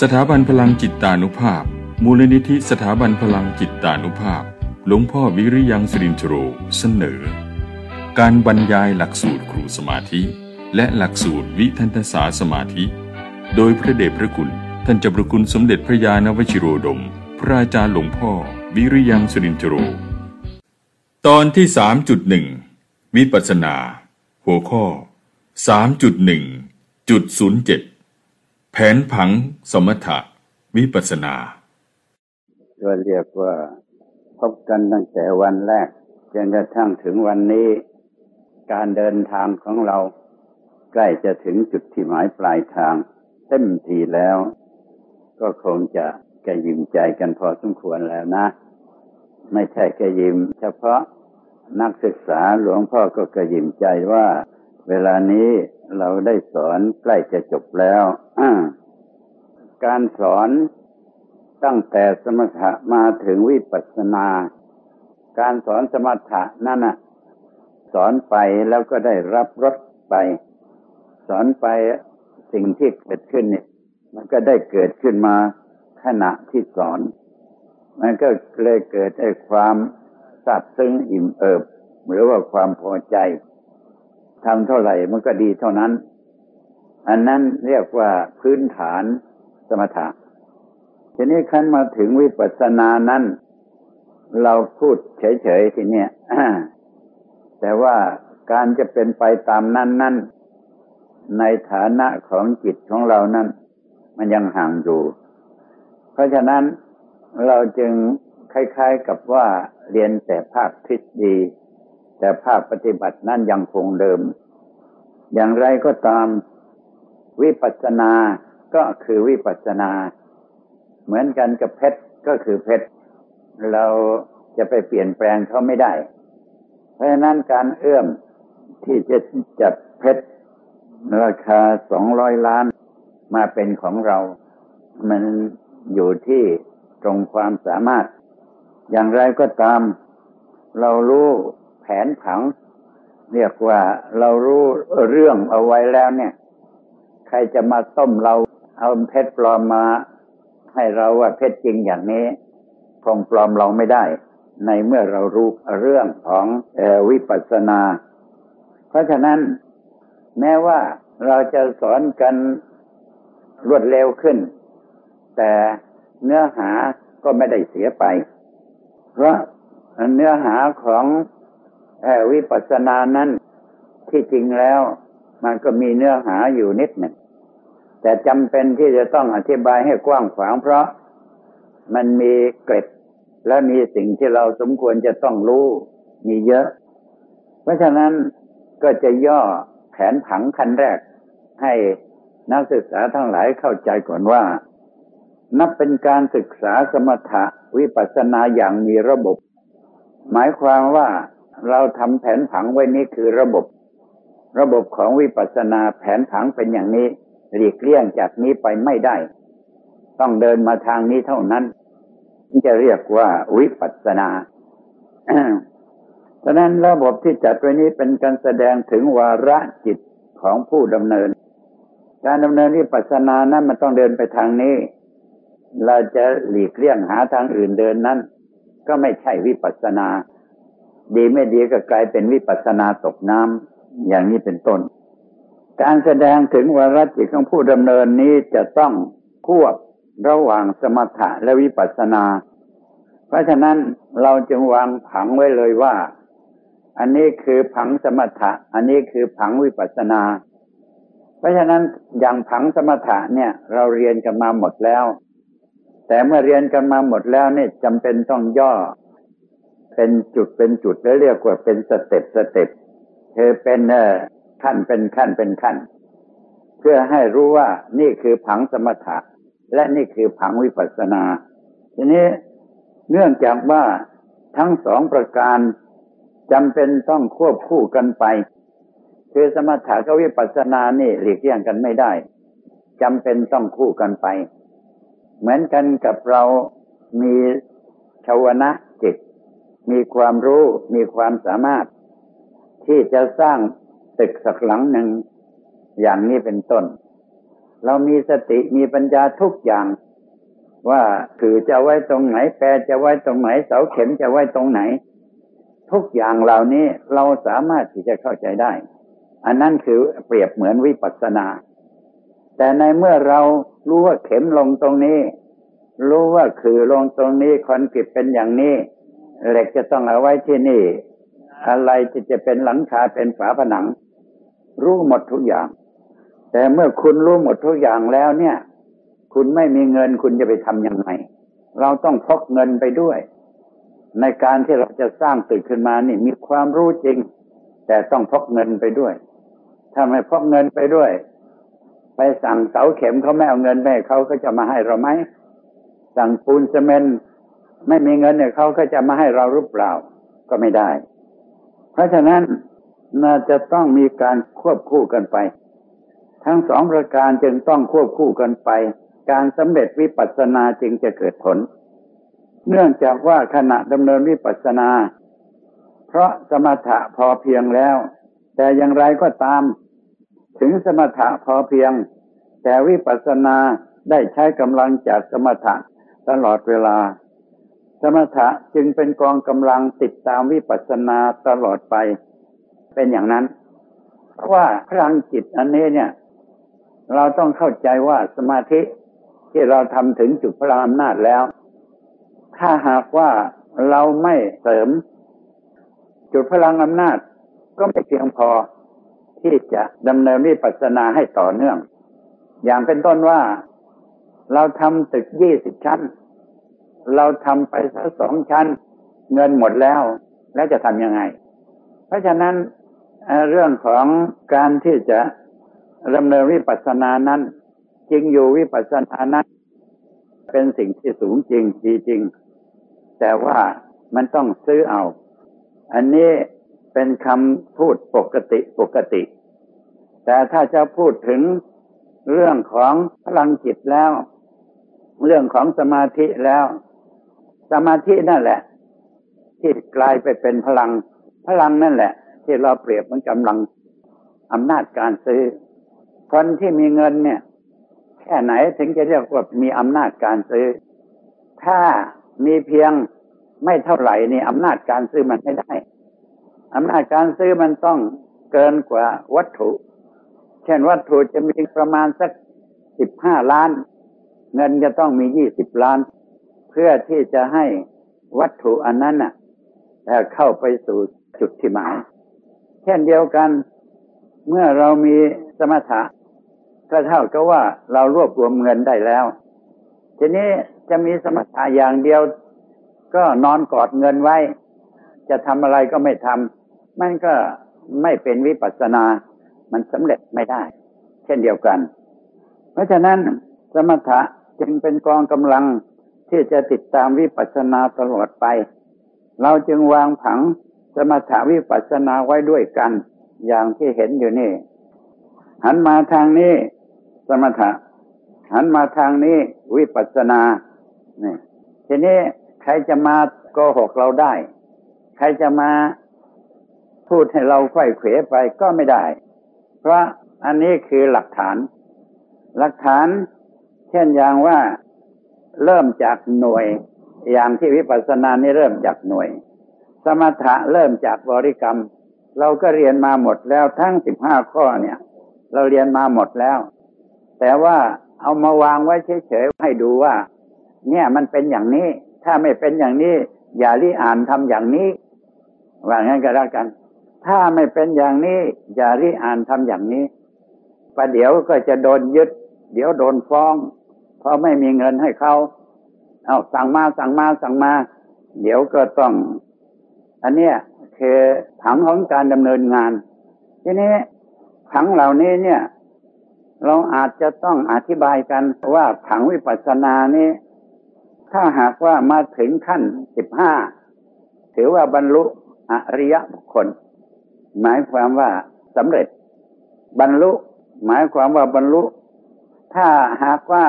สถาบันพลังจิตตานุภาพ มูลนิธิสถาบันพลังจิตตานุภาพ หลวงพ่อวิริยังสิรินทโรเสนอ การบรรยายหลักสูตรครูสมาธิ และหลักสูตรวิทันทศาสมาธิ โดยพระเดชพระคุณท่านเจ้าพระคุณสมเด็จพระยาณวชิโรดม พระอาจารย์หลวงพ่อ วิริยังสิรินทโร ตอนที่ 3.1 วิปัสสนา หัวข้อ 3.1.07 แผนผังสมถะวิปัสนา ก็เรียกว่าพบกันตั้งแต่วันแรกจนกระทั่งถึงวันนี้ การเดินทางของเรา ใกล้จะถึงจุดที่หมายปลายทางเต็มทีแล้ว ก็คงจะกระยิมใจกันพอสมควรแล้วนะ ไม่ใช่กระยิม เฉพาะนักศึกษาหลวงพ่อก็กระยิมใจว่า เวลานี้เราได้สอนใกล้จะจบแล้วการสอนตั้งแต่สมถะมาถึงวิปัสสนา การสอนสมถะนั่นน่ะ สอนไปแล้วก็ได้รับรสไป สอนไปสิ่งที่เกิดขึ้นเนี่ย มันก็ได้เกิดขึ้นมาขณะที่สอน มันก็เลยเกิดไอ้ความสับซึ้งอิ่มเอิบ หรือว่าความพอใจ ทำเท่าไหร่มันก็ดีเท่านั้น อันนั้นเรียกว่าพื้นฐานสมถะทีนี้ขั้นมาถึงวิปัสสนานั้น เราพูดเฉยๆทีเนี้ยแต่ว่าการจะเป็นไปตามนั้นนั้นในฐานะของจิตของเรานั้น มันยังห่างอยู่ เพราะฉะนั้นเราจึงคล้ายๆกับว่าเรียนแต่ภาคทฤษฎี แต่ภาคปฏิบัตินั้นยังคงเดิม อย่างไรก็ตามวิปัสสนาก็คือวิปัสสนา เหมือนกันกับเพชรก็คือเพชร เราจะไปเปลี่ยนแปลงเขาไม่ได้ เพราะฉะนั้นการเอื้อมที่จะจัดเพชรราคาสองร้อยล้านมาเป็นของเรา มันอยู่ที่ตรงความสามารถ อย่างไรก็ตาม เรารู้ แผนผัง เรียกว่าเรารู้เรื่องเอาไว้แล้วเนี่ย ใครจะมาต้มเราเอาเพชรปลอมมา ให้เราว่าเพชรจริงอย่างนี้คงปลอมเราไม่ได้ ในเมื่อเรารู้เรื่องของวิปัสสนา เพราะฉะนั้น แม้ว่าเราจะสอนกันรวดเร็วขึ้น แต่เนื้อหาก็ไม่ได้เสียไป เพราะเนื้อหาของ วิปัสสนานั้นที่จริงแล้ว มันก็มีเนื้อหาอยู่นิดหนึ่งแต่จำเป็นที่จะต้องอธิบายให้กว้างขวางเพราะมันมีเกร็ดและมีสิ่งที่เราสมควรจะต้องรู้ มีเยอะ เพราะฉะนั้นก็จะย่อแผนผังคันแรก ให้นักศึกษาทั้งหลายเข้าใจก่อนว่า นับเป็นการศึกษาสมถะวิปัสสนาอย่างมีระบบ หมายความว่า เราทำแผนผังไว้นี้คือระบบ ระบบของวิปัสสนาแผนผังเป็นอย่างนี้ หลีกเลี่ยงจากนี้ไปไม่ได้ ต้องเดินมาทางนี้เท่านั้นจะเรียกว่าวิปัสสนาฉะนั้นระบบที่จัดไว้นี้เป็นการแสดงถึงวาระจิตของผู้ดำเนิน การดำเนินวิปัสสนานั้นมันต้องเดินไปทางนี้ เราจะหลีกเลี่ยงหาทางอื่นเดินนั้น ก็ไม่ใช่วิปัสสนา ดีไม่ดีก็กลายเป็นวิปัสสนาตกน้ำอย่างนี้เป็นต้น การแสดงถึงวาระจิตของผู้ดำเนินนี้จะต้องควบระหว่างสมถะและวิปัสสนา เพราะฉะนั้นเราจึงวางผังไว้เลยว่า อันนี้คือผังสมถะ อันนี้คือผังวิปัสสนา เพราะฉะนั้นอย่างผังสมถะเนี่ย เราเรียนกันมาหมดแล้ว แต่เมื่อเรียนกันมาหมดแล้วเนี่ยจำเป็นต้องย่อ เป็นจุดเป็นจุดแล้วเรียกว่าเป็นสเต็ปสเต็ปคือเป็นเอขั้นเป็นขั้นเป็นขั้น เพื่อให้รู้ว่านี่คือผังสมถะ และนี่คือผังวิปัสสนา ทีนี้เนื่องจากว่าทั้งสองประการจำเป็นต้องควบคู่กันไป คือสมถะกับวิปัสสนานี่หลีกเลี่ยงกันไม่ได้จำเป็นต้องคู่กันไป เหมือนกันกับเรามีชาวนะจิต มีความรู้มีความสามารถ ที่จะสร้างตึกสักหลังหนึ่ง อย่างนี้เป็นต้น เรามีสติมีปัญญาทุกอย่าง ว่าคือจะไว้ตรงไหน แปรจะไว้ตรงไหน เสาเข็มจะไว้ตรงไหน ทุกอย่างเหล่านี้เราสามารถที่จะเข้าใจได้ อันนั้นคือเปรียบเหมือนวิปัสสนา แต่ในเมื่อเรารู้ว่าเข็มลงตรงนี้ รู้ว่าคือลงตรงนี้คอนกรีตเป็นอย่างนี้ เหล็กจะต้องเอาไว้ที่นี่ อะไรที่จะเป็นหลังคาเป็นฝาผนัง รู้หมดทุกอย่าง แต่เมื่อคุณรู้หมดทุกอย่างแล้วเนี่ย คุณไม่มีเงินคุณจะไปทำยังไง เราต้องพกเงินไปด้วย ในการที่เราจะสร้างตึกขึ้นมานี่มีความรู้จริง แต่ต้องพกเงินไปด้วย ถ้าไม่พกเงินไปด้วย ไปสั่งเสาเข็มเขาไม่เอาเงินไปเขาก็จะมาให้เราไหมสั่งปูนซีเมนต์ ไม่มีเงินเนี่ยเขาก็จะมาให้เราหรือเปล่าก็ไม่ได้ เพราะฉะนั้นน่าจะต้องมีการควบคู่กันไป ทั้งสองประการจึงต้องควบคู่กันไป การสำเร็จวิปัสสนาจึงจะเกิดผล เนื่องจากว่าขณะดำเนินวิปัสสนา เพราะสมถะพอเพียงแล้ว แต่อย่างไรก็ตาม ถึงสมถะพอเพียง แต่วิปัสสนาได้ใช้กำลังจากสมถะตลอดเวลา สมถะจึงเป็นกองกำลังติดตามวิปัสสนาตลอดไป เป็นอย่างนั้น เพราะว่าพลังจิตอันนี้เนี่ย เราต้องเข้าใจว่าสมาธิที่เราทำถึงจุดพลังอำนาจแล้ว ถ้าหากว่าเราไม่เสริม จุดพลังอำนาจก็ไม่เพียงพอที่จะดำเนินวิปัสสนาให้ต่อเนื่อง อย่างเป็นต้นว่าเราทำตึกยี่สิบชั้น เราทำไปสักสองชั้น เงินหมดแล้ว แล้วจะทำยังไง เพราะฉะนั้นเรื่องของการที่จะดำเนินวิปัสสนานั้นจริงอยู่วิปัสสนานั้น เป็นสิ่งที่สูงจริงดีจริง แต่ว่ามันต้องซื้อเอา อันนี้เป็นคำพูดปกติปกติ แต่ถ้าจะพูดถึงเรื่องของพลังจิตแล้ว เรื่องของสมาธิแล้ว สมาธินั่นแหละ ที่กลายไปเป็นพลัง พลังนั่นแหละ ที่เราเปรียบมันกำลังอำนาจการซื้อ คนที่มีเงินเนี่ย แค่ไหนถึงจะเรียกว่ามีอำนาจการซื้อ ถ้ามีเพียงไม่เท่าไหร่นี่อำนาจการซื้อมันไม่ได้อำนาจการซื้อมันต้องเกินกว่าวัตถุ เช่นวัตถุจะมีประมาณสักสิบห้าล้าน เงินจะต้องมียี่สิบล้าน พื่อที่จะให้วัตถุอันนั้นน่ะเข้าไปสู่จุดที่หมาย เช่นเดียวกันเมื่อเรามีสมถะก็เท่ากับว่าเรารวบรวมเงินได้แล้ว ทีนี้จะมีสมถะอย่างเดียว ก็นอนกอดเงินไว้ จะทำอะไรก็ไม่ทำมันก็ไม่เป็นวิปัสสนา มันสำเร็จไม่ได้ เช่นเดียวกัน เพราะฉะนั้นสมถะจึงเป็นกองกำลัง ที่จะติดตามวิปัสสนาตลอดไป เราจึงวางผังสมถาวิปัสสนาไว้ด้วยกัน อย่างที่เห็นอยู่นี่ หันมาทางนี้ สมถะ หันมาทางนี้วิปัสสนาเนี่ยทีนี้ใครจะมาโกหกเราได้ ใครจะมาพูดให้เราไข้เขวไปก็ไม่ได้ เพราะอันนี้คือหลักฐาน หลักฐาน เช่นอย่างว่า เริ่มจากหน่วย อย่างที่วิปัสสนานี่เริ่มจากหน่วย สมถะเริ่มจากบริกรรม เราก็เรียนมาหมดแล้วทั้งสิบห้าข้อเนี่ย เราเรียนมาหมดแล้ว แต่ว่าเอามาวางไว้เฉยๆให้ดูว่า เนี่ยมันเป็นอย่างนี้ ถ้าไม่เป็นอย่างนี้ อย่ารีอ่านทำอย่างนี้ว่างั้นก็แล้วกัน ถ้าไม่เป็นอย่างนี้ อย่ารีอ่านทำอย่างนี้ประเดี๋ยวก็จะโดนยึด เดี๋ยวโดนฟ้อง พราะไม่มีเงินให้เขาเอาสั่งมาสั่งมาสั่งมา เดี๋ยวก็ต้อง อันเนี้ยคือผังของการดำเนินงาน ทีนี้ผังเหล่านี้เนี่ย เราอาจจะต้องอธิบายกันว่าผังวิปัสสนานี้ ถ้าหากว่ามาถึงขั้นสิบห้าถือว่าบรรลุอริยบุคคล หมายความว่าสำเร็จ บรรลุ หมายความว่าบรรลุ ถ้าหากว่า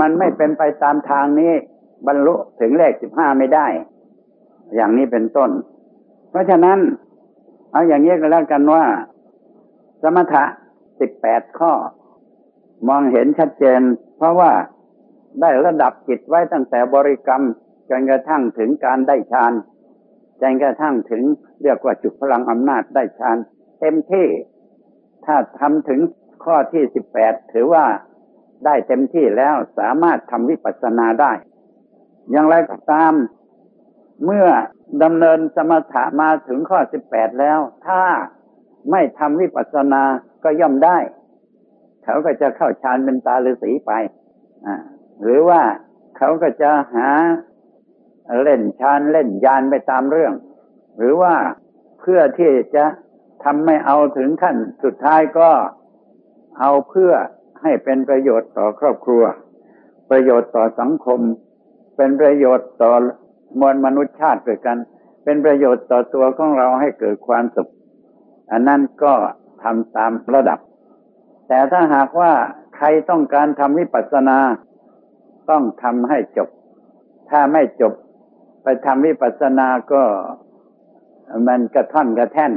มันไม่เป็นไปตามทางนี้ บรรลุถึงเลขสิบห้าไม่ได้ อย่างนี้เป็นต้น เพราะฉะนั้น เอาอย่างนี้ก็แล้วกันว่า สมถะสิบแปดข้อ มองเห็นชัดเจน เพราะว่าได้ระดับจิตไว้ตั้งแต่บริกรรมจนกระทั่งถึงการได้ฌานจนกระทั่งถึงเรียกว่าจุดพลังอำนาจได้ฌานเต็มที่ ถ้าทำถึงข้อที่สิบแปดถือว่า ได้เต็มที่แล้วสามารถทำวิปัสสนาได้ อย่างไรก็ตาม เมื่อดำเนินสมถะมาถึงข้อสิบแปดแล้ว ถ้าไม่ทำวิปัสสนาก็ย่อมได้ เขาก็จะเข้าฌานเป็นตาฤาษีไปหรือว่าเขาก็จะหาเล่นฌานเล่นยานไปตามเรื่อง หรือว่าเพื่อที่จะทำไม่เอาถึงขั้นสุดท้ายก็เอาเพื่อ ให้เป็นประโยชน์ต่อครอบครัว ประโยชน์ต่อสังคม เป็นประโยชน์ต่อมวลมนุษยชาติด้วยกัน เป็นประโยชน์ต่อตัวของเราให้เกิดความสุข อันนั้นก็ทำตามระดับ แต่ถ้าหากว่าใครต้องการทำวิปัสสนา ต้องทำให้จบ ถ้าไม่จบไปทำวิปัสสนาก็มันกระท่อนกระแท่น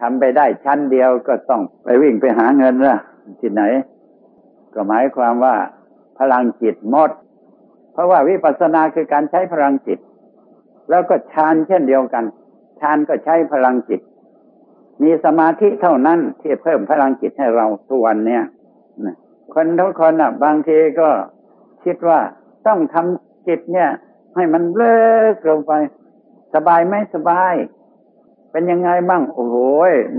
ทำไปได้ชั้นเดียวก็ต้องไปวิ่งไปหาเงินละที่ไหน ก็หมายความว่าพลังจิตหมด เพราะว่าวิปัสสนาคือการใช้พลังจิต แล้วก็ฌานเช่นเดียวกันฌานก็ใช้พลังจิต มีสมาธิเท่านั้นที่เพิ่มพลังจิตให้เราทุกวันเนี้ยคนทุกคนอะ บางทีก็คิดว่าต้องทำจิตเนี่ย ให้มันเลิกลงไป สบายไหมสบาย เป็นยังไงบ้างโอ้โห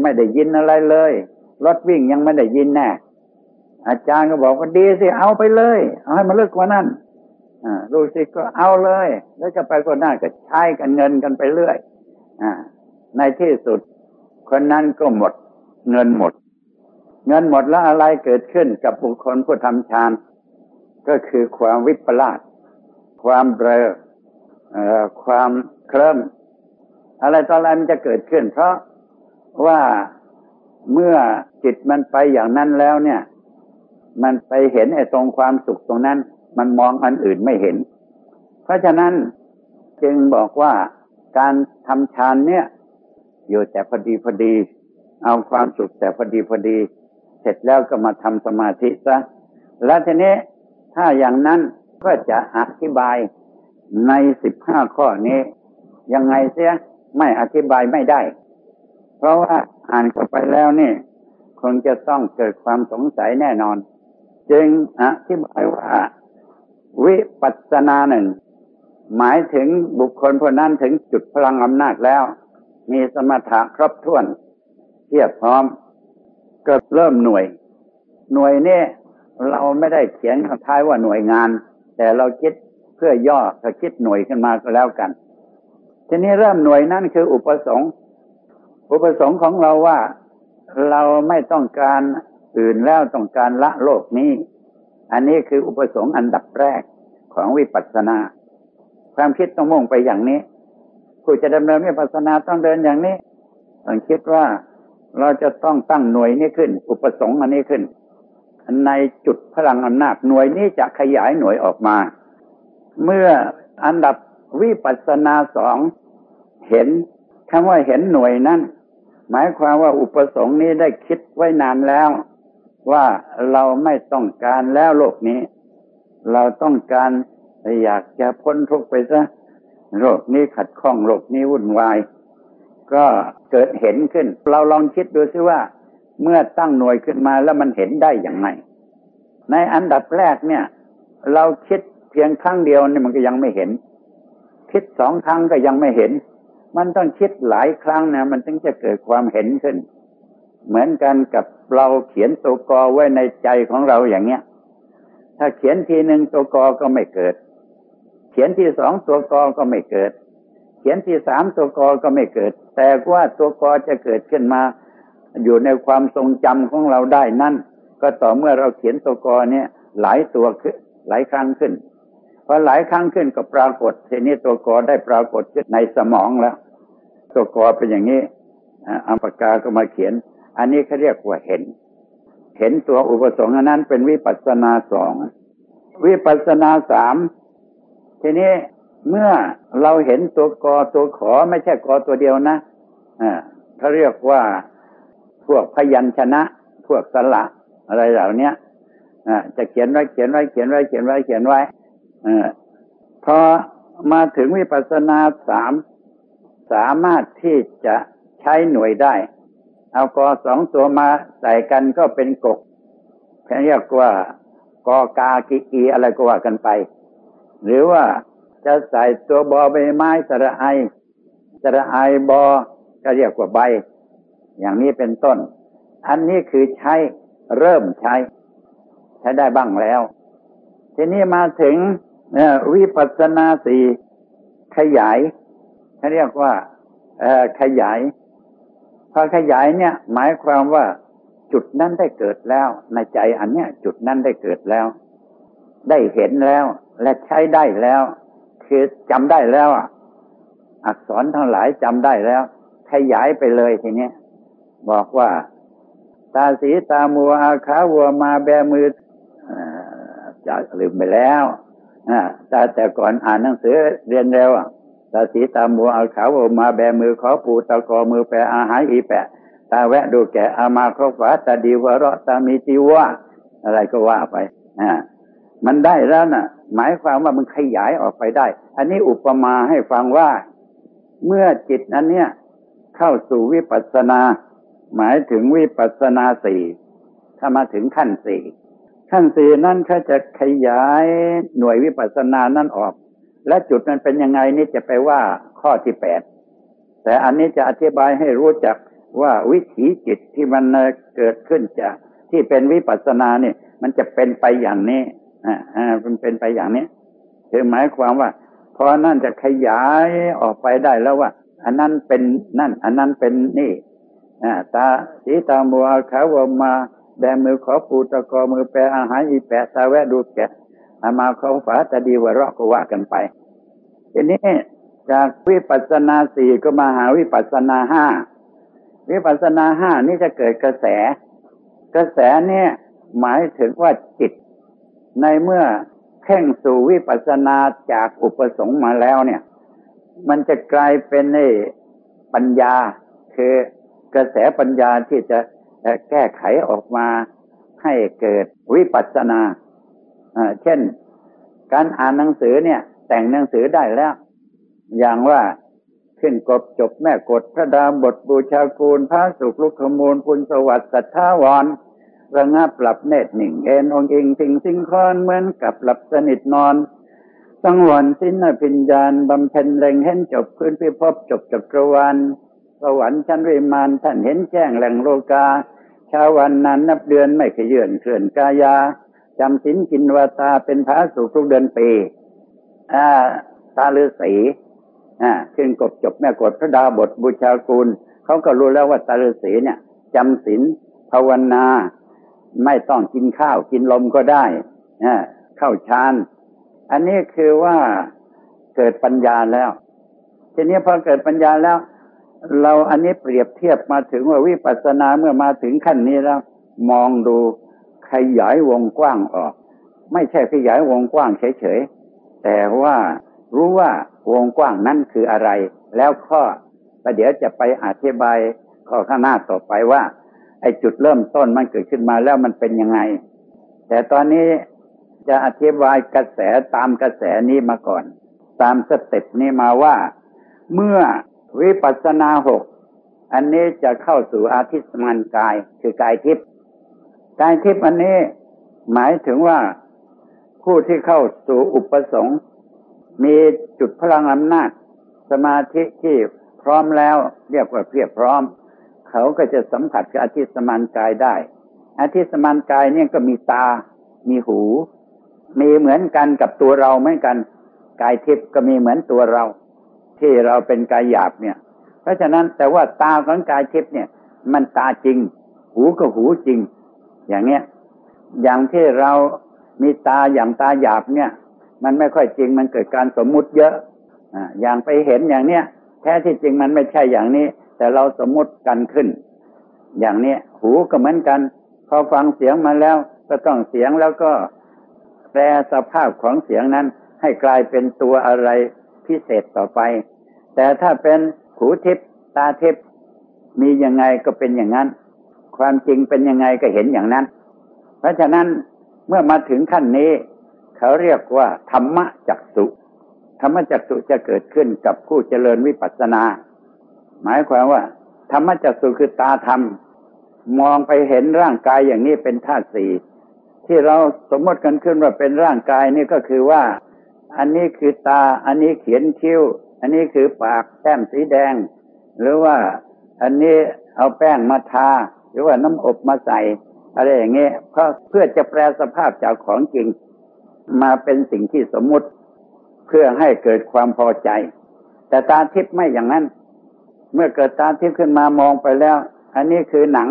ไม่ได้ยินอะไรเลยรถวิ่งยังไม่ได้ยินแน่ อาจารย์ก็บอกว่าดีสิเอาไปเลย เอาให้มันเลิกกว่านั้นอลูกศิษย์ก็เอาเลย แล้วจะไปก็น่าก็ใช้กันเงินกันไปเรื่อยอในที่สุด คนนั้นก็หมด เงินหมด เงินหมดแล้วอะไรเกิดขึ้นกับบุคคลผู้ทำฌานก็คือความวิปลาสความเบลอความเคลิ้มอะไรตอนอะไรมันจะเกิดขึ้น เพราะว่าเมื่อจิตมันไปอย่างนั้นแล้วเนี่ย มันไปเห็นไอ้ตรงความสุขตรงนั้น มันมองอันอื่นไม่เห็น เพราะฉะนั้นจึงบอกว่าการทำฌานเนี่ย อยู่แต่พอดีพอดี เอาความสุขแต่พอดีพอดี เสร็จแล้วก็มาทำสมาธิซะแล้วทีนี้ถ้าอย่างนั้นก็จะอธิบายในสิบห้าข้อนี้ ยังไงเสียไม่อธิบายไม่ได้ เพราะว่าอ่านเข้าไปแล้วนี่ คงจะต้องเกิดความสงสัยแน่นอน จึงอธิบายว่า วิปัสสนาหนึ่ง หมายถึงบุคคลคนนั้นถึงจุดพลังอำนาจแล้ว มีสมถะครบถ้วน เทียบพร้อมก็เริ่มหน่วย หน่วยนี่เราไม่ได้เขียนท้ายว่าหน่วยงาน แต่เราคิดเพื่อย่อถ้าคิดหน่วยขึ้นมาก็แล้วกัน ทีนี้เริ่มหน่วยนั่นคืออุปสงค์ อุปสงค์ของเราว่าเราไม่ต้องการ อื่นแล้วต้องการละโลกนี้ อันนี้คืออุปสงค์อันดับแรกของวิปัสสนา ความคิดต้องมุ่งไปอย่างนี้ ผู้จะดำเนินวิปัสสนาต้องเดินอย่างนี้ ต้องคิดว่าเราจะต้องตั้งหน่วยนี้ขึ้น อุปสงค์อันนี้ขึ้น ในจุดพลังอำนาจหน่วยนี้จะขยายหน่วยออกมา เมื่ออันดับวิปัสสนาสองเห็นคำว่าเห็นหน่วยนั้นหมายความว่าอุปสงค์นี้ได้คิดไว้นานแล้ว ว่าเราไม่ต้องการแล้วโลกนี้ เราต้องการอยากจะพ้นทุกข์ไปซะโลกนี้ขัดข้องโลกนี้วุ่นวาย ก็เกิดเห็นขึ้น เราลองคิดดูซิว่า เมื่อตั้งหน่วยขึ้นมาแล้วมันเห็นได้อย่างไรในอันดับแรกเนี่ย เราคิดเพียงครั้งเดียวนี่มันก็ยังไม่เห็น คิดสองครั้งก็ยังไม่เห็น มันต้องคิดหลายครั้งนะมันถึงจะเกิดความเห็นขึ้น เหมือนกันกับ เราเขียนตัวกอไว้ในใจของเราอย่างเนี้ย ถ้าเขียนทีหนึ่งตัวกอก็ไม่เกิด เขียนที่สองตัวกอก็ไม่เกิด เขียนที่สามตัวกอก็ไม่เกิด แต่ว่าตัวกอจะเกิดขึ้นมา อยู่ในความทรงจำของเราได้นั่น ก็ต่อเมื่อเราเขียนตัวกอเนี่ยหลายตัวขึ้นหลายครั้งขึ้นพอหลายครั้งขึ้นก็ปรากฏทีนี้ตัวกอได้ปรากฏขึ้นในสมองแล้ว ตัวกอเป็นอย่างนี้อัปากาก็มาเขียน อันนี้เขาเรียกว่าเห็น เห็นตัวอุปสงค์นั้นเป็นวิปัสนาสองวิปัสนาสามทีนี้เมื่อเราเห็นตัวกอตัวขอไม่ใช่กอตัวเดียวนะอ่าเขาเรียกว่าพวกพยัญชนะ พวกสระอะไรเหล่านี้จะเขียนไว้เขียนไว้เขียนไว้เขียนไว้เขียนไว้อพอมาถึงวิปัสสนาสามสามารถที่จะใช้หน่วยได้ เอากอสองตัวมาใส่กันก็เป็นกกเรียกว่ากอกากิกีอะไรก็ว่ากันไป หรือว่าจะใส่ตัวบอใบไม้สระไอสระไอบอก็เรียกว่าใบ อย่างนี้เป็นต้น อันนี้คือใช้เริ่มใช้ ใช้ได้บ้างแล้ว ทีนี้มาถึงวิปัสสนาสีขยายเขาเรียกว่าขยาย พอขยายเนี่ย หมายความว่าจุดนั้นได้เกิดแล้ว ในใจอันเนี้ยจุดนั้นได้เกิดแล้ว ได้เห็นแล้ว และใช้ได้แล้วคือจำได้แล้วอะอักษรทั้งหลายจำได้แล้ว ขยายไปเลยทีนี้บอกว่า ตาสีตามัวอาขาวัวมาแบมือจะลืมไปแล้วแต่แต่ก่อนอ่านหนังสือเรียนเร็วอะ ตาสีตามัวอาขาวัวมาแบมือขอปูตะกอมือแปะอาหารอีแปะ ตาแวะดูแกอามาครฝาตาดีวเราะตามีจีวะอะไรก็ว่าไปอ่ามันได้แล้วนะ่ะ หมายความว่ามันขยายออกไปได้ อันนี้อุปมาให้ฟังว่า เมื่อจิตอันเนี้ยเข้าสู่วิปัสสนา หมายถึงวิปัสสนาสี่ถ้ามาถึงขั้นสี่ขั้นสี่นั่นเขาจะขยายหน่วยวิปัสสนานั่นออก และจุดนั้นเป็นยังไงนี่จะไปว่าข้อที่แปดแต่อันนี้จะอธิบายให้รู้จักว่าวิถีจิตที่มันเกิดขึ้นจากที่เป็นวิปัสสนาเนี่ย มันจะเป็นไปอย่างนี้อ่ามันเป็นไปอย่างนี้คือหมายความว่าพอนั่นจะขยายออกไปได้แล้วว่า อันนั้นเป็นนั่น อันนั้นเป็นนี่ตาสีตามัวขาวมาแบมือขอปูตะกอมือแปรอาหารอีแปะตาแวะดูแกะ อามาเขาฝาจะดีวะเราะก็ว่ากันไปทีนี้จากวิปัสสนาสี่ก็มาหาวิปัสสนาห้าวิปัสสนาห้านี่จะเกิดกระแส กระแสเนี่ยหมายถึงว่าจิต ในเมื่อเพ่งสู่วิปัสสนาจากอุปสงค์มาแล้วเนี่ย มันจะกลายเป็นในปัญญา คือกระแสปัญญาที่จะแก้ไขออกมาให้เกิดวิปัสสนา เช่น การอ่านหนังสือเนี่ย แต่งหนังสือได้แล้ว อย่างว่าขึ้นกบจบแม่กดพระดามบทบูชาคูณพระสุขลุกขมูลพุนสวัสดิ์สัทธาวรระงับหลับเนตรหนิ่งเอ็นองเองทิงสิงคอนเหมือนกับหลับสนิทนอน สังวรสิ้นพิญญาณบำเพ็ญแรงเห็นจบพื้นพิภพจบจักรวาลสวรรค์ชั้นวิมานท่านเห็นแจ้งแหล่งโลกาชาวันนั้นนับเดือนไม่ขยื่นเคลื่อนกายา จำสินกินวาตาเป็นพระสุขทุกเดือนปีอ่าตาลือสีอ่าขึ้นกบจบแม่กดพระดาบทบูชาคูณเขาก็รู้แล้วว่าตาลือสีเนี่ยจำศีลภาวนาไม่ต้องกินข้าวกินลมก็ได้เข้าฌาน อันนี้คือว่าเกิดปัญญาแล้ว ทีนี้พอเกิดปัญญาแล้ว เราอันนี้เปรียบเทียบมาถึงว่าวิปัสสนาเมื่อมาถึงขั้นนี้แล้ว มองดู ขยายวงกว้างออก ไม่ใช่ขยายวงกว้างเฉยๆแต่ว่ารู้ว่าวงกว้างนั้นคืออะไร แล้วข้อประเดี๋ยวจะไปอธิบายข้อข้างหน้าต่อไปว่า ไอ้จุดเริ่มต้นมันเกิดขึ้นมาแล้วมันเป็นยังไง แต่ตอนนี้จะอธิบายกระแสตามกระแสนี้มาก่อน ตามสเต็ปนี้มาว่า เมื่อวิปัสสนาหกอันนี้จะเข้าสู่อาทิตมันกายคือกายทิพย์ กายทิพย์อันนี้หมายถึงว่าผู้ที่เข้าสู่อุปสงค์ มีจุดพลังอำนาจ สมาธิที่พร้อมแล้ว เรียกว่าเพียบพร้อม เขาก็จะสัมผัสกับอาทิตสมานกายได้อาทิตสมานกายเนี่ยก็มีตา มีหู มีเหมือนกันกับตัวเราเหมือนกัน กายทิพย์ก็มีเหมือนตัวเรา ที่เราเป็นกายหยาบเนี่ย เพราะฉะนั้นแต่ว่าตาของกายทิพย์เนี่ย มันตาจริง หูก็หูจริง อย่างเนี้ยอย่างที่เรามีตาอย่างตาหยาบเนี่ย มันไม่ค่อยจริงมันเกิดการสมมุติเยอะอ่าอย่างไปเห็นอย่างเนี้ยแท้ที่จริงมันไม่ใช่อย่างนี้ แต่เราสมมติกันขึ้น อย่างเนี้ยหูก็เหมือนกัน พอฟังเสียงมาแล้ว ก็ต้องเสียงแล้วก็แปลสภาพของเสียงนั้น ให้กลายเป็นตัวอะไรพิเศษต่อไป แต่ถ้าเป็นหูทิพตาทิพมียังไงก็เป็นอย่างนั้น ความจริงเป็นยังไงก็เห็นอย่างนั้น เพราะฉะนั้นเมื่อมาถึงขั้นนี้ เขาเรียกว่า ธรรมจักสุธรรมจักสุจะเกิดขึ้นกับผู้เจริญวิปัสสนา หมายความว่า ธรรมจักสุคือตาธรรม มองไปเห็นร่างกายอย่างนี้เป็นธาตุสี่ที่เราสมมติกันขึ้นว่าเป็นร่างกายนี่ก็คือว่า อันนี้คือตา อันนี้เขียนคิ้ว อันนี้คือปากแก้มสีแดง หรือว่าอันนี้เอาแป้งมาทา รือว่าน้ำอบมาใส่อะไรอย่างเงี้ยเพราะเพื่อจะแปลสภาพจากของจริง มาเป็นสิ่งที่สมมุติเพื่อให้เกิดความพอใจ แต่ตาทิพย์ไม่อย่างนั้น เมื่อเกิดตาทิพย์ขึ้นมามองไปแล้ว อันนี้คือหนัง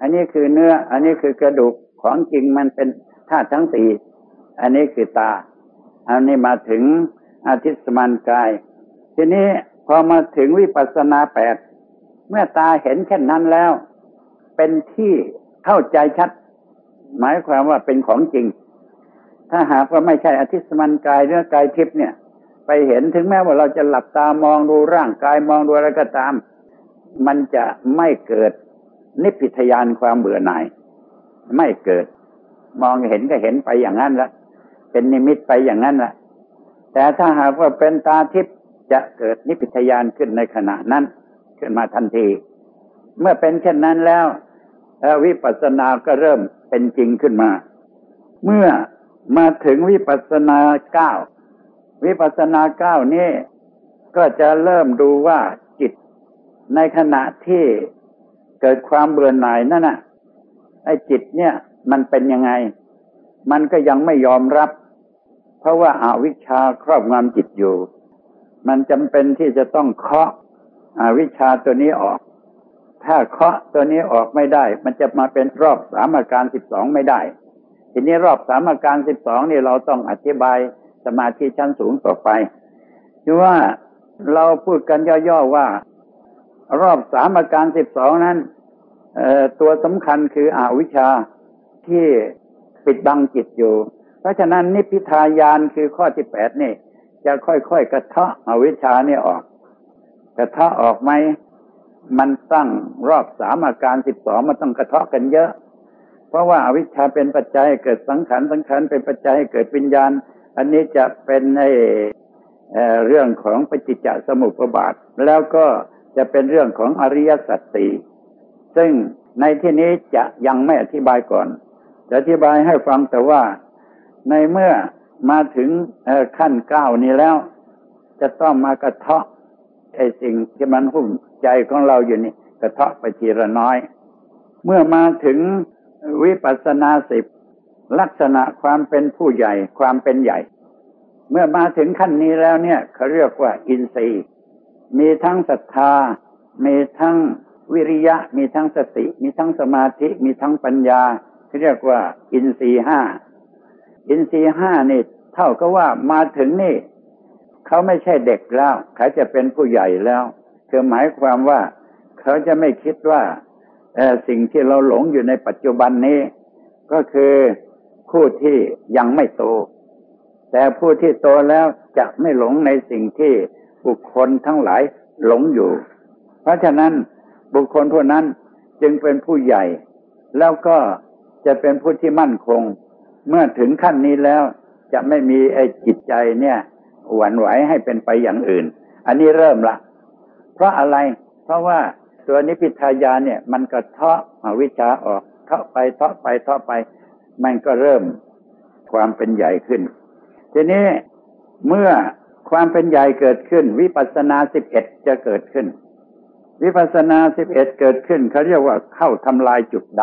อันนี้คือเนื้อ อันนี้คือกระดูกของจริงมันเป็นธาตุทั้งสี่อันนี้คือตา อันนี้มาถึงอาทิตสมานกาย ทีนี้พอมาถึงวิปัสสนาแปดเมื่อตาเห็นแค่นั้นแล้ว เป็นที่เข้าใจชัด หมายความว่าเป็นของจริง ถ้าหากว่าไม่ใช่อธิสมันกายเนื้อกายทิพย์เนี่ย ไปเห็นถึงแม้ว่าเราจะหลับตามองดูร่างกายมองดูอะไรก็ตาม มันจะไม่เกิดนิพพิทยานความเบื่อหน่าย ไม่เกิด มองเห็นก็เห็นไปอย่างนั้นละเป็นนิมิตไปอย่างนั้นละแต่ถ้าหากว่าเป็นตาทิพย์จะเกิดนิพพิทยานขึ้นในขณะนั้น ขึ้นมาทันที เมื่อเป็นเช่นนั้นแล้ว และวิปัสสนาก็เริ่มเป็นจริงขึ้นมา เมื่อมาถึงวิปัสสนาเก้าวิปัสสนาเก้านี้ก็จะเริ่มดูว่าจิต ในขณะที่เกิดความเบื่อหน่ายนั่นน่ะไอ้จิตเนี่ย มันเป็นยังไง มันก็ยังไม่ยอมรับ เพราะว่าอาวิชชาครอบงำจิตอยู่ มันจำเป็นที่จะต้องเคาะอาวิชชาตัวนี้ออก ถ้าเคาะตัวนี้ออกไม่ได้ มันจะมาเป็นรอบสามอาการสิบสองไม่ได้ ทีนี้รอบสามอาการสิบสองนี่เราต้องอธิบายสมาธิชั้นสูงต่อไปคือว่าเราพูดกันย่อๆว่า รอบสามอาการสิบสองนั้นตัวสำคัญคืออวิชชาที่ปิดบังจิตอยู่ เพราะฉะนั้นนิพพิทายานคือข้อที่แปดนี่ จะค่อยๆกระเทาะอวิชชานี่ออก กระเทาะออกไหม มันตั้งรอบสามอาการสิบสองมันต้องกระเทาะกันเยอะ เพราะว่าอาวิชชาเป็นปัจจัยเกิดสังขารสังขารเป็นปัจจัยเกิดวิญญาณ อันนี้จะเป็นในเรื่องของปฏิจจสมุปบาท แล้วก็จะเป็นเรื่องของอริยสัจสี่ซึ่งในที่นี้จะยังไม่อธิบายก่อน จะอธิบายให้ฟังแต่ว่าในเมื่อมาถึงขั้นเก้านี้แล้ว จะต้องมากระเทาะ ไอ้สิ่งที่มันหุ้มใจของเราอยู่นี่กระเทาะไปทีละน้อย เมื่อมาถึงวิปัสสนาสิบลักษณะความเป็นผู้ใหญ่ความเป็นใหญ่ เมื่อมาถึงขั้นนี้แล้วเนี่ยเขาเรียกว่าอินทรีย์ มีทั้งศรัทธา มีทั้งวิริยะ มีทั้งสติ มีทั้งสมาธิ มีทั้งปัญญาเรียกว่า อินทรีห้า อินทรีห้านี่เท่ากับว่ามาถึงนี่ เขาไม่ใช่เด็กแล้ว เขาจะเป็นผู้ใหญ่แล้วคือหมายความว่าเขาจะไม่คิดว่าสิ่งที่เราหลงอยู่ในปัจจุบันนี้ ก็คือผู้ที่ยังไม่โต แต่ผู้ที่โตแล้วจะไม่หลงในสิ่งที่บุคคลทั้งหลายหลงอยู่ เพราะฉะนั้นบุคคลผู้นั้นจึงเป็นผู้ใหญ่ แล้วก็จะเป็นผู้ที่มั่นคง เมื่อถึงขั้นนี้แล้วจะไม่มีไอ้จิตใจเนี่ย หวั่นไหวให้เป็นไปอย่างอื่น อันนี้เริ่มละ เพราะอะไร เพราะว่าตัวนิพิทายาเนี่ย มันกระเทาะวิชาออกเทาะไปเทาะไปเทาะไป มันก็เริ่มความเป็นใหญ่ขึ้น ทีนี้เมื่อความเป็นใหญ่เกิดขึ้น วิปัสสนาสิบเอ็ดจะเกิดขึ้น วิปัสนาสิบเอ็ดเกิดขึ้นเขาเรียกว่าเข้าทำลายจุดด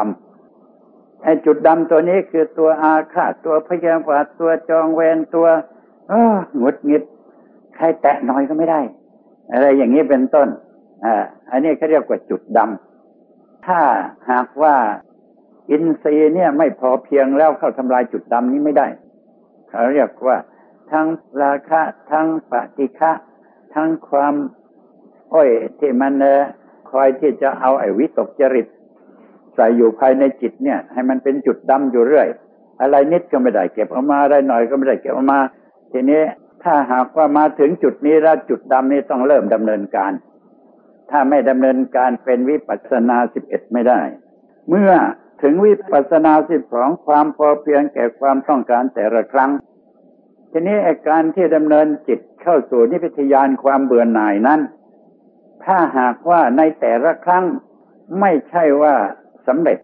ำไอ้จุดดำตัวนี้คือตัวอาฆาตตัวพยาบาทตัวจองเวรตัว เออหงุดหงิดใครแตะหน่อยก็ไม่ได้ อะไรอย่างนี้เป็นต้นอ่าอันนี้เขาเรียกว่าจุดดำถ้าหากว่าอินทรีย์เนี่ยไม่พอเพียงแล้วเข้าทำลายจุดดำนี้ไม่ได้เขาเรียกว่า ทั้งราคะทั้งปฏิฆะทั้งความอ้อยที่มันคอยที่จะเอาไอ้วิตกจริตใส่อยู่ภายในจิตเนี่ย ให้มันเป็นจุดดำอยู่เรื่อย อะไรนิดก็ไม่ได้เก็บออกมาอะไรหน่อยก็ไม่ได้เก็บออกมา ทีนี้ถ้าหากว่ามาถึงจุดนี้แล้วจุดดำนี้ต้องเริ่มดำเนินการ ถ้าไม่ดำเนินการเป็นวิปัสสนาสิบเอ็ดไม่ได้ เมื่อถึงวิปัสสนาสิบสองความพอเพียงแก่ความต้องการแต่ละครั้ง ทีนี้อาการที่ดำเนินจิตเข้าสู่นิพพยานความเบื่อหน่ายนั้น ถ้าหากว่าในแต่ละครั้งไม่ใช่ว่าสำเร็จ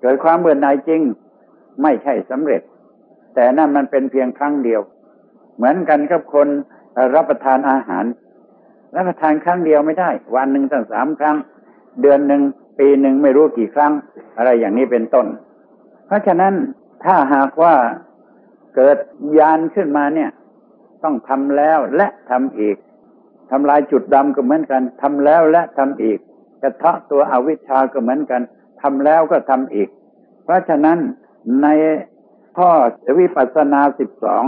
เกิดความเบื่อหน่ายจริง ไม่ใช่สำเร็จ แต่นั่นมันเป็นเพียงครั้งเดียว เหมือนกันกับคนรับประทานอาหาร รับประทานครั้งเดียวไม่ได้ วันหนึ่งตั้งสามครั้ง เดือนหนึ่งปีหนึ่งไม่รู้กี่ครั้ง อะไรอย่างนี้เป็นต้น เพราะฉะนั้นถ้าหากว่าเกิดยานขึ้นมาเนี่ย ต้องทำแล้วและทำอีกทำลายจุดดำก็เหมือนกันทำแล้วและทำอีกกระทะตัวอวิชชาก็เหมือนกันทำแล้วก็ทำอีก เพราะฉะนั้นในข้อวิปัสสนาสิบสอง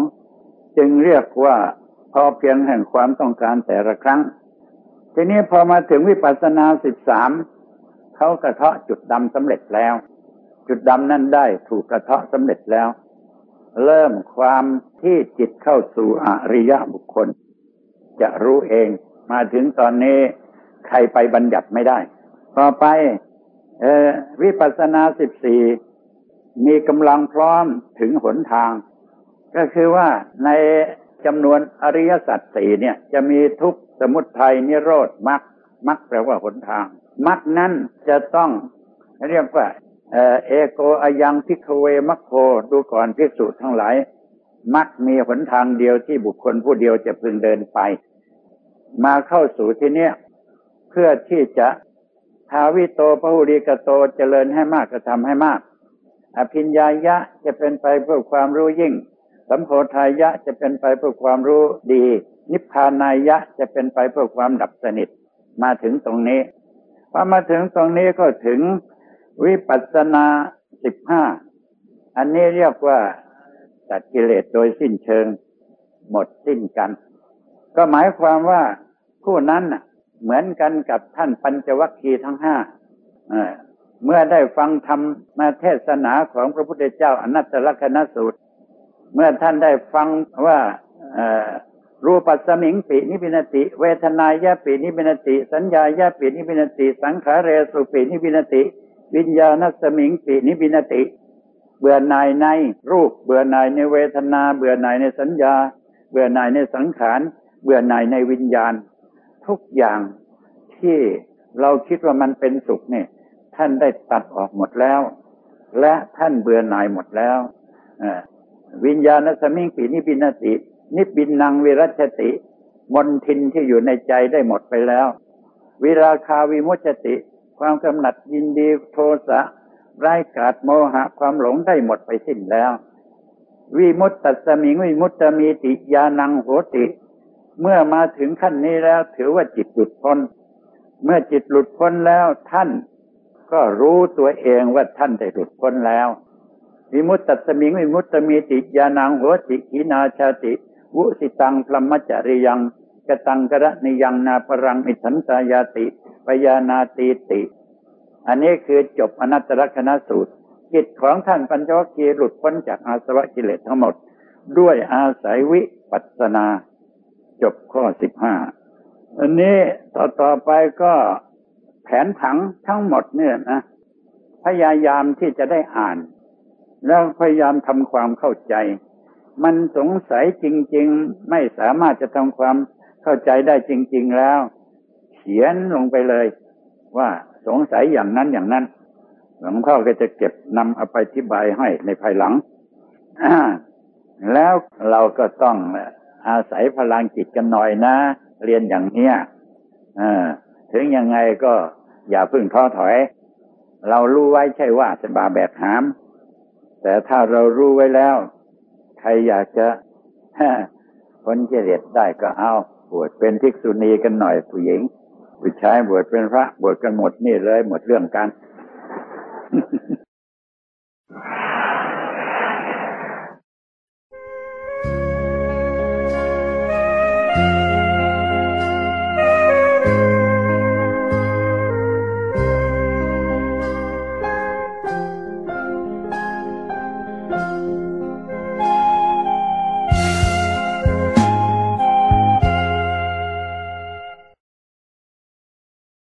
จึงเรียกว่าพอเพียงแห่งความต้องการแต่ละครั้ง ทีนี้พอมาถึงวิปัสสนาสิบสามเขากระเทาะจุดดำสำเร็จแล้ว จุดดำนั้นได้ถูกกระเทาะสำเร็จแล้ว เริ่มความที่จิตเข้าสู่อริยบุคคล จะรู้เองมาถึงตอนนี้ใครไปบัญญัติไม่ได้ ต่อไปวิปัสสนาสิบสี่มีกำลังพร้อมถึงหนทาง ก็คือว่าในจำนวนอริยสัจสี่เนี่ย จะมีทุกสมุทัยนิโรธมรรคมรรคแปลว่าหนทางมรรคนั้นจะต้องเรียกว่าเอโกอายังพิกเวมัคโคดูก่อนพิสูจทั้งหลายมักมีหนทางเดียวที่บุคคลผู้เดียวจะพึงเดินไป มาเข้าสู่ที่เนี้ยเพื่อที่จะทาวิโตพหุริกโตเจริญให้มากกระทำให้มาก อภิญญายะจะเป็นไปเพื่อความรู้ยิ่ง สัมโพธายะจะเป็นไปเพื่อความรู้ดี นิพพานายะจะเป็นไปเพื่อความดับสนิท มาถึงตรงนี้พอมาถึงตรงนี้ก็ถึงวิปัสสนาสิบห้าอันนี้เรียกว่าตัดกิเลสโดยสิ้นเชิง หมดสิ้นกัน ก็หมายความว่าผู้นั้นเหมือนกันกับท่านปัญจวัคคีย์ทั้งห้าเมื่อได้ฟังธรรมมาเทศนาของพระพุทธเจ้าอนัตตลักขณสูตร เมื่อท่านได้ฟังว่ารูปัสมิงปินิพพินทะติ เวทะนายะปินิพพินทะติ สัญญายะปินิพพินทะติ สังขาเรสุปินิพพินทะติ วิญญาณัสมิงปินิพพินทะติ เบื่อหน่ายในรูป เบื่อหน่ายในเวทนา เบื่อหน่ายในสัญญา เบื่อหน่ายในสังขาร เบื่อหน่ายในวิญญาณ ทุกอย่างที่เราคิดว่ามันเป็นสุขเนี่ยท่านได้ตัดออกหมดแล้ว และท่านเบื่อหน่ายหมดแล้ว วิญญาณสมิงปีนิพินติ นิบินนางวิรัชติ มนทินที่อยู่ในใจได้หมดไปแล้ว วิราคาวิมุจติ ความกำหนัดยินดีโทสะไร้กาดโมหะความหลงได้หมดไปสิ้นแล้ว วิมุตตสมิงวิมุตตมีติยานังโหติ เมื่อมาถึงขั้นนี้แล้วถือว่าจิตหลุดพ้น เมื่อจิตหลุดพ้นแล้วท่านก็รู้ตัวเองว่าท่านได้หลุดพ้นแล้ว วิมุตตสมิงวิมุตตมีติยานังโหติขีนาชาติ วุสิตังพรหมจริยังกตังกระนิยังนาปรังอิสันตายาติปยานาตีติ อันนี้คือจบอนัตตลกนสูตรจิตของท่านปัญจวัคคีย์หลุดพ้นจากอาสวะกิเลสทั้งหมด ด้วยอาศัยวิปัสนา จบข้อสิบห้าอันนี้ต่อต่อไปก็แผนผังทั้งหมดเนี่ยนะพยายามที่จะได้อ่าน แล้วพยายามทำความเข้าใจ มันสงสัยจริง ๆ ไม่สามารถจะทำความเข้าใจได้จริง ๆ แล้ว เขียนลงไปเลย ว่าสงสัยอย่างนั้นอย่างนั้น หลวงพ่อก็จะเก็บนำเอาไปอธิบายให้ในภายหลัง แล้วเราก็ต้องอาศัยพลังจิตกันหน่อยนะ เรียนอย่างเนี้ยถึงยังไงก็อย่าพึ่งท้อถอย เรารู้ไว้ใช่ว่าจะบาแบกหาม แต่ถ้าเรารู้ไว้แล้ว ใครอยากจะพ้นเจริญได้ก็เอาบวชเป็นภิกษุณีกันหน่อยผู้หญิงผู้ชายบวชเป็นพระบวชกันหมดนี่เลยหมดเรื่องกัน